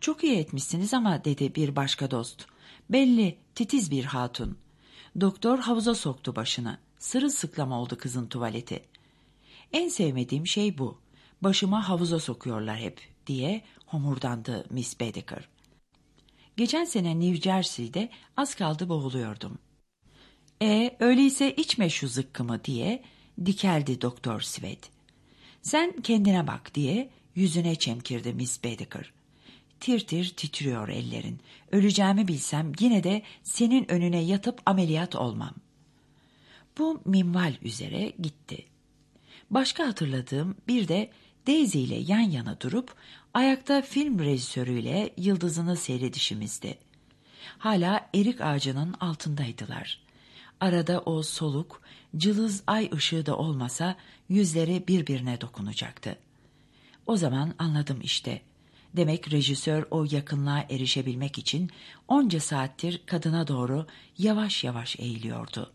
Çok iyi etmişsiniz ama dedi bir başka dost. Belli titiz bir hatun. Doktor havuza soktu başını. Sırılsıklam oldu kızın tuvaleti. En sevmediğim şey bu. Başıma havuza sokuyorlar hep diye homurdandı Miss Baedeker. Geçen sene New Jersey'de az kaldı boğuluyordum. E öyleyse içme şu zıkkımı diye dikeldi Doktor Sved. Sen kendine bak diye yüzüne çemkirdi Miss Baedeker. Tir tir titriyor ellerin. Öleceğimi bilsem yine de senin önüne yatıp ameliyat olmam. Bu minval üzere gitti. Başka hatırladığım bir de Daisy ile yan yana durup ayakta film rejisörüyle yıldızını seyredişimizdi. Hala erik ağacının altındaydılar. Arada o soluk, cılız ay ışığı da olmasa yüzleri birbirine dokunacaktı. O zaman anladım işte. Demek rejisör o yakınlığa erişebilmek için onca saattir kadına doğru yavaş yavaş eğiliyordu.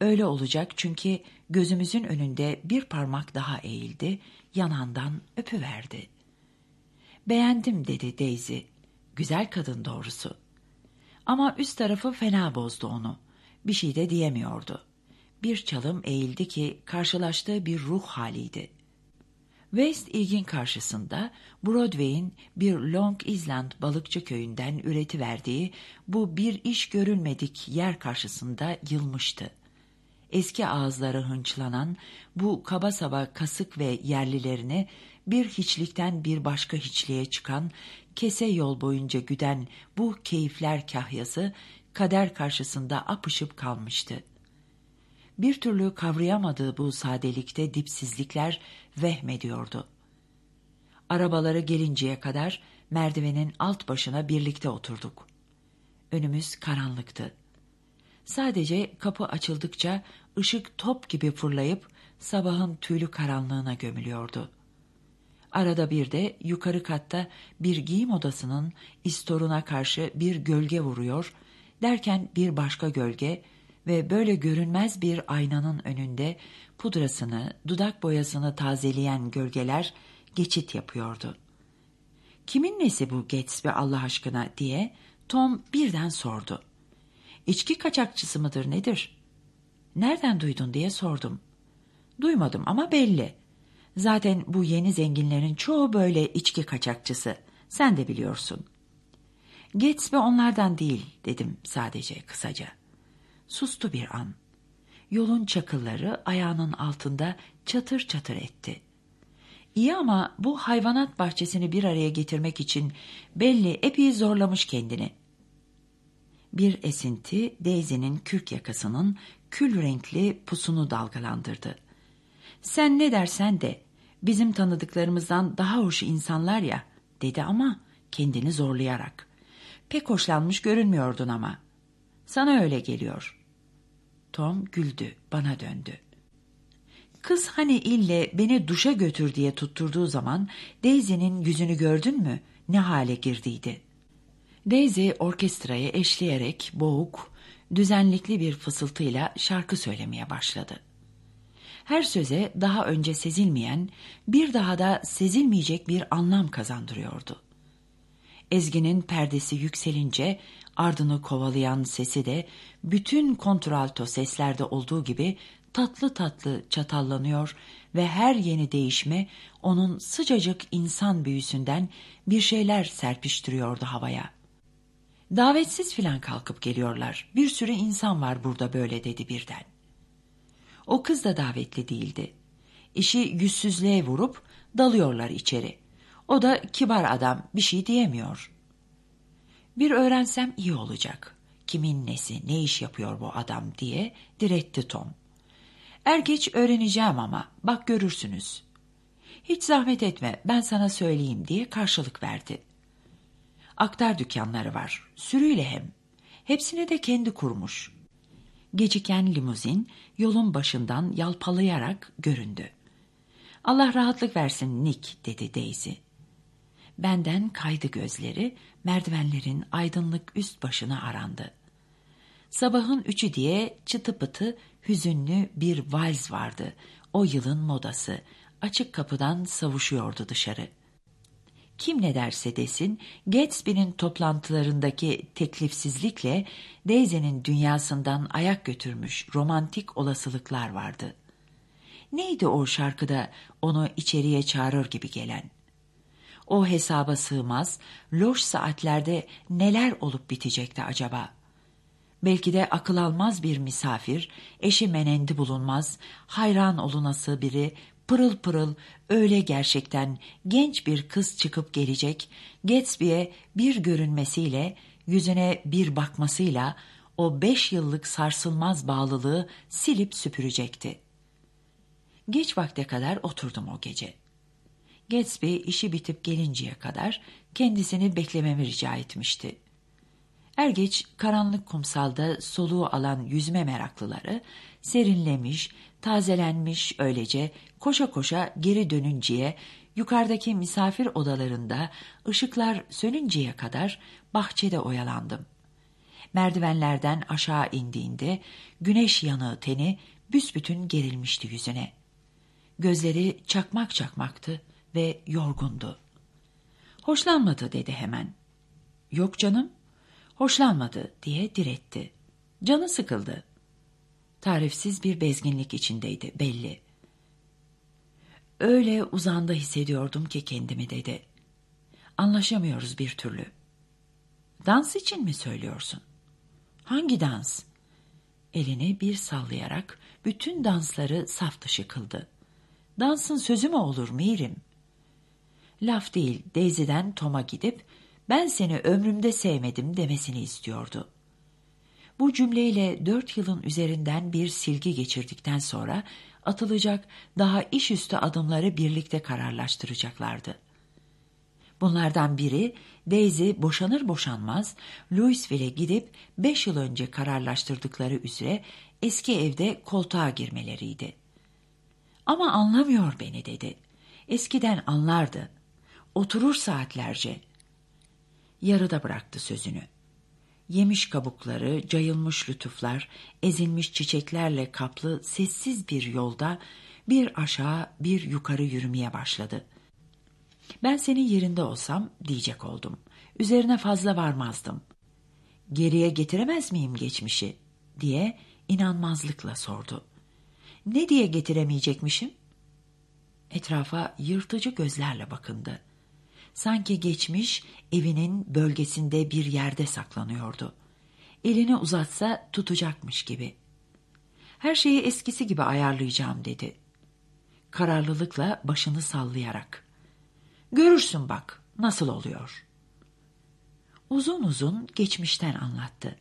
Öyle olacak çünkü gözümüzün önünde bir parmak daha eğildi, yanağından öpüverdi. Beğendim dedi Daisy. Güzel kadın doğrusu. Ama üst tarafı fena bozdu onu. Bir şey de diyemiyordu. Bir çalım eğildi ki karşılaştığı bir ruh haliydi. West Eag'in karşısında Broadway'in bir Long Island balıkçı köyünden üreti verdiği bu bir iş görülmedik yer karşısında yılmıştı. Eski ağızları hınçlanan bu kaba saba kasık ve yerlilerini bir hiçlikten bir başka hiçliğe çıkan, kese yol boyunca güden bu keyifler kahyası kader karşısında apışıp kalmıştı. Bir türlü kavrayamadığı bu sadelikte dipsizlikler vehmediyordu. Arabaları gelinceye kadar merdivenin alt başına birlikte oturduk. Önümüz karanlıktı. Sadece kapı açıldıkça ışık top gibi fırlayıp sabahın tüylü karanlığına gömülüyordu. Arada bir de yukarı katta bir giyim odasının istoruna karşı bir gölge vuruyor, derken bir başka gölge ve böyle görünmez bir aynanın önünde pudrasını, dudak boyasını tazeleyen gölgeler geçit yapıyordu. Kimin nesi bu Gatsby Allah aşkına diye Tom birden sordu. İçki kaçakçısı mıdır nedir? Nereden duydun diye sordum. Duymadım ama belli. Zaten bu yeni zenginlerin çoğu böyle içki kaçakçısı. Sen de biliyorsun. Gatsby onlardan değil dedim sadece kısaca. Sustu bir an. Yolun çakılları ayağının altında çatır çatır etti. İyi ama bu hayvanat bahçesini bir araya getirmek için belli epey zorlamış kendini. Bir esinti Daisy'nin kürk yakasının kül renkli pusunu dalgalandırdı. Sen ne dersen de bizim tanıdıklarımızdan daha hoş insanlar ya dedi ama kendini zorlayarak. Pek hoşlanmış görünmüyordun ama. Sana öyle geliyor. Tom güldü, bana döndü. Kız hani ille beni duşa götür diye tutturduğu zaman Daisy'nin yüzünü gördün mü ne hale girdiydi. Daisy orkestraya eşleyerek boğuk, düzenlikli bir fısıltıyla şarkı söylemeye başladı. Her söze daha önce sezilmeyen, bir daha da sezilmeyecek bir anlam kazandırıyordu. Ezgi'nin perdesi yükselince ardını kovalayan sesi de bütün kontralto seslerde olduğu gibi tatlı tatlı çatallanıyor ve her yeni değişme onun sıcacık insan büyüsünden bir şeyler serpiştiriyordu havaya. Davetsiz filan kalkıp geliyorlar. Bir sürü insan var burada böyle dedi birden. O kız da davetli değildi. İşi yüzsüzlüğe vurup dalıyorlar içeri. O da kibar adam bir şey diyemiyor. Bir öğrensem iyi olacak. Kimin nesi, ne iş yapıyor bu adam diye diretti Tom. Er geç öğreneceğim ama bak görürsünüz. Hiç zahmet etme ben sana söyleyeyim diye karşılık verdi. Aktar dükkanları var, sürüyle hem. Hepsini de kendi kurmuş. Geciken limuzin yolun başından yalpalayarak göründü. Allah rahatlık versin Nick dedi Daisy. Benden kaydı gözleri, merdivenlerin aydınlık üst başına arandı. Sabahın üçü diye çıtı pıtı hüzünlü bir vals vardı. O yılın modası. Açık kapıdan savuşuyordu dışarı. kim ne derse desin Gatsby'nin toplantılarındaki teklifsizlikle Daisy'nin dünyasından ayak götürmüş romantik olasılıklar vardı. Neydi o şarkıda onu içeriye çağırır gibi gelen? O hesaba sığmaz, loş saatlerde neler olup bitecekti acaba? Belki de akıl almaz bir misafir, eşi menendi bulunmaz, hayran olunası biri pırıl pırıl öyle gerçekten genç bir kız çıkıp gelecek, Gatsby'e bir görünmesiyle, yüzüne bir bakmasıyla o beş yıllık sarsılmaz bağlılığı silip süpürecekti. Geç vakte kadar oturdum o gece. Gatsby işi bitip gelinceye kadar kendisini beklememi rica etmişti. Er geç karanlık kumsalda soluğu alan yüzme meraklıları serinlemiş, tazelenmiş öylece koşa koşa geri dönünceye yukarıdaki misafir odalarında ışıklar sönünceye kadar bahçede oyalandım. Merdivenlerden aşağı indiğinde güneş yanığı teni büsbütün gerilmişti yüzüne. Gözleri çakmak çakmaktı ve yorgundu. Hoşlanmadı dedi hemen. Yok canım, hoşlanmadı diye diretti. Canı sıkıldı. Tarifsiz bir bezginlik içindeydi belli. Öyle uzanda hissediyordum ki kendimi dedi. Anlaşamıyoruz bir türlü. Dans için mi söylüyorsun? Hangi dans? Elini bir sallayarak bütün dansları saf dışı kıldı. Dansın sözü mü olur Mirim? Laf değil, Daisy'den Tom'a gidip ben seni ömrümde sevmedim demesini istiyordu. Bu cümleyle dört yılın üzerinden bir silgi geçirdikten sonra atılacak daha iş üstü adımları birlikte kararlaştıracaklardı. Bunlardan biri Daisy boşanır boşanmaz Louisville'e gidip beş yıl önce kararlaştırdıkları üzere eski evde koltuğa girmeleriydi. Ama anlamıyor beni dedi. Eskiden anlardı. Oturur saatlerce. Yarıda bıraktı sözünü. Yemiş kabukları, cayılmış lütuflar, ezilmiş çiçeklerle kaplı sessiz bir yolda bir aşağı bir yukarı yürümeye başladı. Ben senin yerinde olsam diyecek oldum. Üzerine fazla varmazdım. Geriye getiremez miyim geçmişi diye inanmazlıkla sordu. Ne diye getiremeyecekmişim? Etrafa yırtıcı gözlerle bakındı. Sanki geçmiş evinin bölgesinde bir yerde saklanıyordu. Elini uzatsa tutacakmış gibi. Her şeyi eskisi gibi ayarlayacağım dedi. Kararlılıkla başını sallayarak. Görürsün bak nasıl oluyor. Uzun uzun geçmişten anlattı.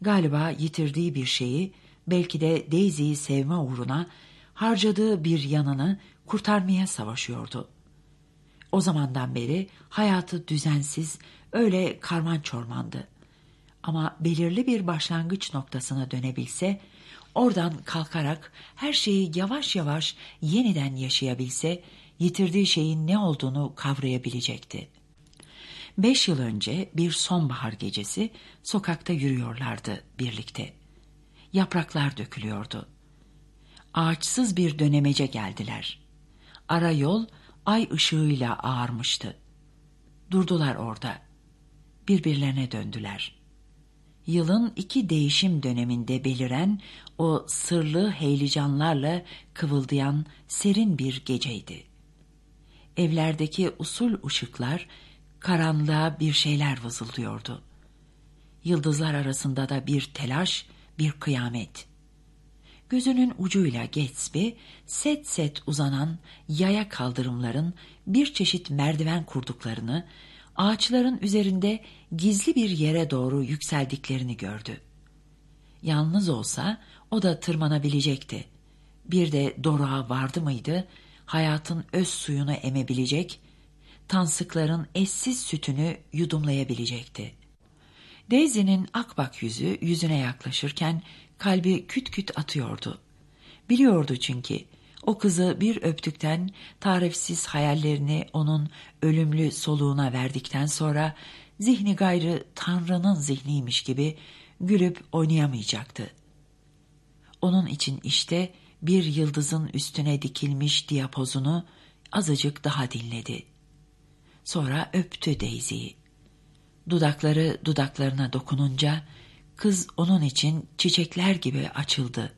Galiba yitirdiği bir şeyi belki de Daisy'yi sevme uğruna harcadığı bir yanını kurtarmaya savaşıyordu. O zamandan beri hayatı düzensiz, öyle karman çormandı. Ama belirli bir başlangıç noktasına dönebilse, oradan kalkarak her şeyi yavaş yavaş yeniden yaşayabilse, yitirdiği şeyin ne olduğunu kavrayabilecekti. Beş yıl önce bir sonbahar gecesi sokakta yürüyorlardı birlikte. Yapraklar dökülüyordu. Ağaçsız bir dönemece geldiler. Ara yol ay ışığıyla ağarmıştı. Durdular orada. Birbirlerine döndüler. Yılın iki değişim döneminde beliren o sırlı heyecanlarla kıvıldayan serin bir geceydi. Evlerdeki usul ışıklar karanlığa bir şeyler vızıldıyordu. Yıldızlar arasında da bir telaş, bir kıyamet.'' Gözünün ucuyla Gatsby, set set uzanan yaya kaldırımların bir çeşit merdiven kurduklarını, ağaçların üzerinde gizli bir yere doğru yükseldiklerini gördü. Yalnız olsa o da tırmanabilecekti. Bir de doruğa vardı mıydı, hayatın öz suyunu emebilecek, tansıkların eşsiz sütünü yudumlayabilecekti. Daisy'nin akbak yüzü yüzüne yaklaşırken kalbi küt küt atıyordu. Biliyordu çünkü o kızı bir öptükten tarifsiz hayallerini onun ölümlü soluğuna verdikten sonra zihni gayrı Tanrı'nın zihniymiş gibi gülüp oynayamayacaktı. Onun için işte bir yıldızın üstüne dikilmiş diyapozunu azıcık daha dinledi. Sonra öptü Daisy'yi. Dudakları dudaklarına dokununca kız onun için çiçekler gibi açıldı.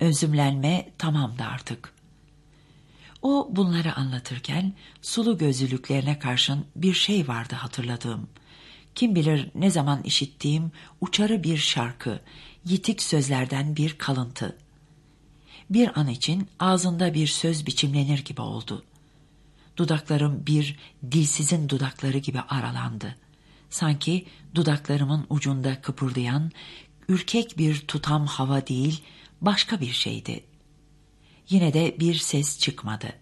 Özümlenme tamamdı artık. O bunları anlatırken sulu gözlülüklerine karşın bir şey vardı hatırladığım. Kim bilir ne zaman işittiğim uçarı bir şarkı, yitik sözlerden bir kalıntı. Bir an için ağzında bir söz biçimlenir gibi oldu. Dudaklarım bir dilsizin dudakları gibi aralandı. Sanki dudaklarımın ucunda kıpırdayan, ürkek bir tutam hava değil, başka bir şeydi. Yine de bir ses çıkmadı.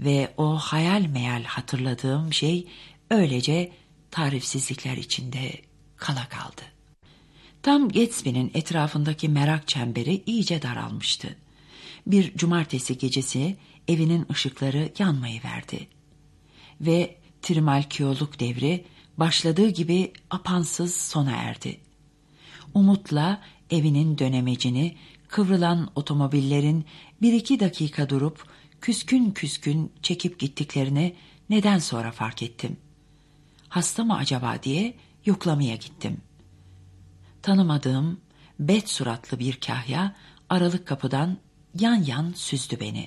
Ve o hayal meyal hatırladığım şey öylece tarifsizlikler içinde kala kaldı. Tam Gatsby'nin etrafındaki merak çemberi iyice daralmıştı. Bir cumartesi gecesi evinin ışıkları yanmayı verdi. Ve trimalkiyoluk devri başladığı gibi apansız sona erdi. Umutla evinin dönemecini kıvrılan otomobillerin bir iki dakika durup küskün küskün çekip gittiklerini neden sonra fark ettim. Hasta mı acaba diye yoklamaya gittim. Tanımadığım bet suratlı bir kahya aralık kapıdan yan yan süzdü beni.